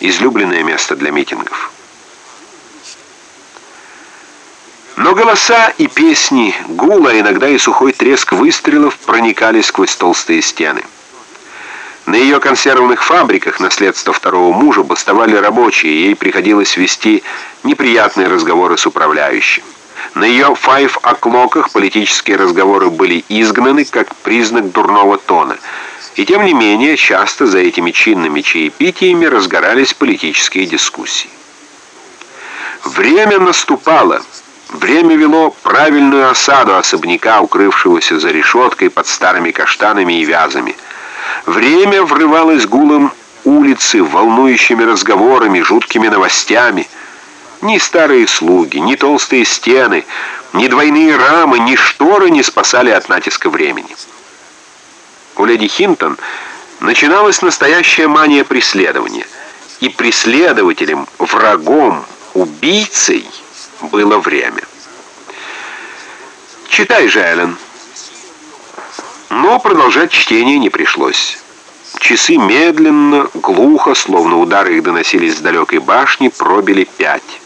излюбленное место для митингов. Но голоса и песни, гул, а иногда и сухой треск выстрелов проникали сквозь толстые стены. На ее консервных фабриках наследство второго мужа бастовали рабочие, ей приходилось вести неприятные разговоры с управляющим. На ее файв-оклоках политические разговоры были изгнаны как признак дурного тона. И тем не менее, часто за этими чинными чаепитиями разгорались политические дискуссии. Время наступало. Время вело правильную осаду особняка, укрывшегося за решеткой под старыми каштанами и вязами – Время врывалось гулом улицы, волнующими разговорами, жуткими новостями. Ни старые слуги, ни толстые стены, ни двойные рамы, ни шторы не спасали от натиска времени. У леди Хинтон начиналась настоящая мания преследования. И преследователем, врагом, убийцей было время. «Читай же, Эллен», но продолжать чтение не пришлось. Часы медленно, глухо, словно удары их доносились с далекой башни, пробили пять.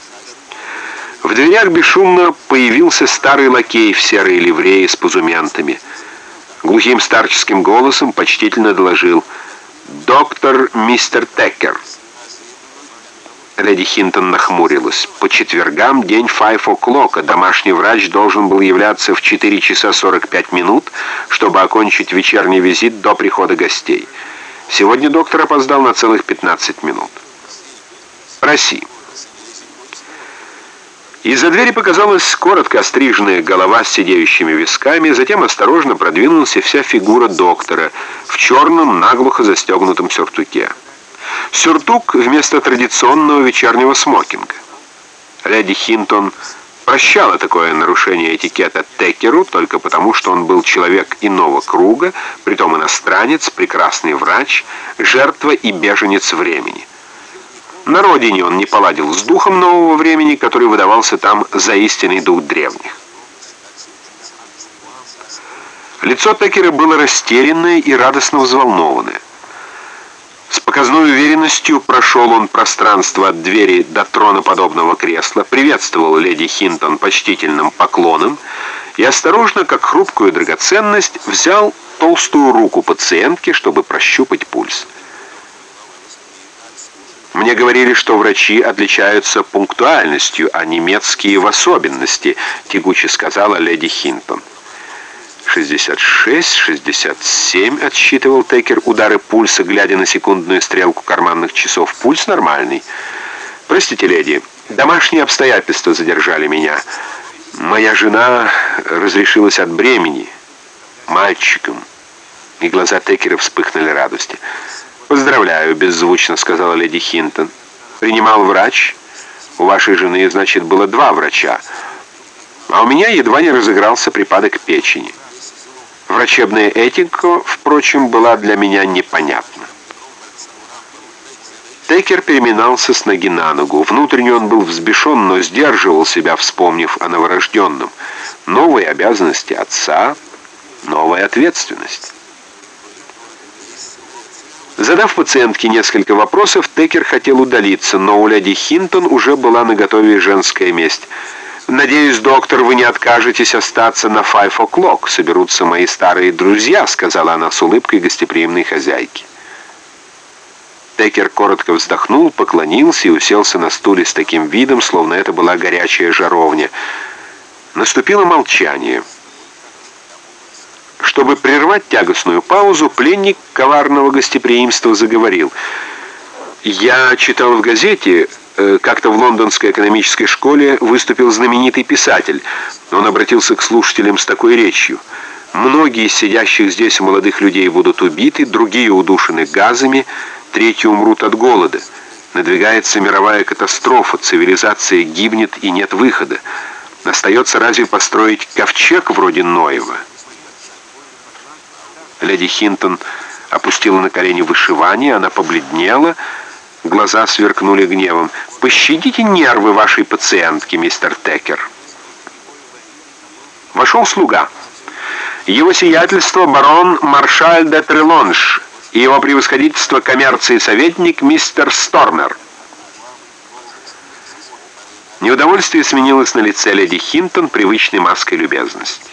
В дверях бесшумно появился старый лакей в серой ливреи с пузументами. Глухим старческим голосом почтительно доложил «Доктор мистер Теккер». Леди Хинтон нахмурилась. По четвергам день 5 о'клока. Домашний врач должен был являться в 4 часа 45 минут, чтобы окончить вечерний визит до прихода гостей. Сегодня доктор опоздал на целых 15 минут. Проси. Из-за двери показалась коротко остриженная голова с сидеющими висками, затем осторожно продвинулась вся фигура доктора в черном наглухо застегнутом сюртуке. Сюртук вместо традиционного вечернего смокинга. Леди Хинтон прощала такое нарушение этикета Текеру только потому, что он был человек иного круга, притом иностранец, прекрасный врач, жертва и беженец времени. На родине он не поладил с духом нового времени, который выдавался там за истинный дух древних. Лицо Текера было растерянное и радостно взволнованное. С показной уверенностью прошел он пространство от двери до троноподобного кресла, приветствовал леди Хинтон почтительным поклоном и осторожно, как хрупкую драгоценность, взял толстую руку пациентки, чтобы прощупать пульс. Мне говорили, что врачи отличаются пунктуальностью, а немецкие в особенности, тягуче сказала леди Хинтон. 66, 67, отсчитывал Текер удары пульса, глядя на секундную стрелку карманных часов. Пульс нормальный. Простите, леди, домашние обстоятельства задержали меня. Моя жена разрешилась от бремени. Мальчиком. И глаза Текера вспыхнули радости. «Поздравляю», — беззвучно сказала леди Хинтон. «Принимал врач? У вашей жены, значит, было два врача. А у меня едва не разыгрался припадок печени». Врачебная этика, впрочем, была для меня непонятна. Текер переминался с ноги на ногу. Внутренне он был взбешен, но сдерживал себя, вспомнив о новорожденном. Новые обязанности отца, новая ответственность. Задав пациентке несколько вопросов, Текер хотел удалиться, но у леди Хинтон уже была наготове женская месть. «Надеюсь, доктор, вы не откажетесь остаться на five o'clock. Соберутся мои старые друзья», — сказала она с улыбкой гостеприимной хозяйки. Текер коротко вздохнул, поклонился и уселся на стуле с таким видом, словно это была горячая жаровня. Наступило молчание. Чтобы прервать тягостную паузу, пленник коварного гостеприимства заговорил. «Я читал в газете...» Э, как-то в лондонской экономической школе выступил знаменитый писатель. Он обратился к слушателям с такой речью. «Многие из сидящих здесь молодых людей будут убиты, другие удушены газами, третьи умрут от голода. Надвигается мировая катастрофа, цивилизация гибнет и нет выхода. Остается разве построить ковчег вроде Ноева?» Леди Хинтон опустила на колени вышивание, она побледнела, Глаза сверкнули гневом. «Пощадите нервы вашей пациентки, мистер Текер». Вошел слуга. Его сиятельство барон Маршаль де Трелонж, и его превосходительство коммерции советник мистер Стормер». Неудовольствие сменилось на лице леди Хинтон привычной маской любезности.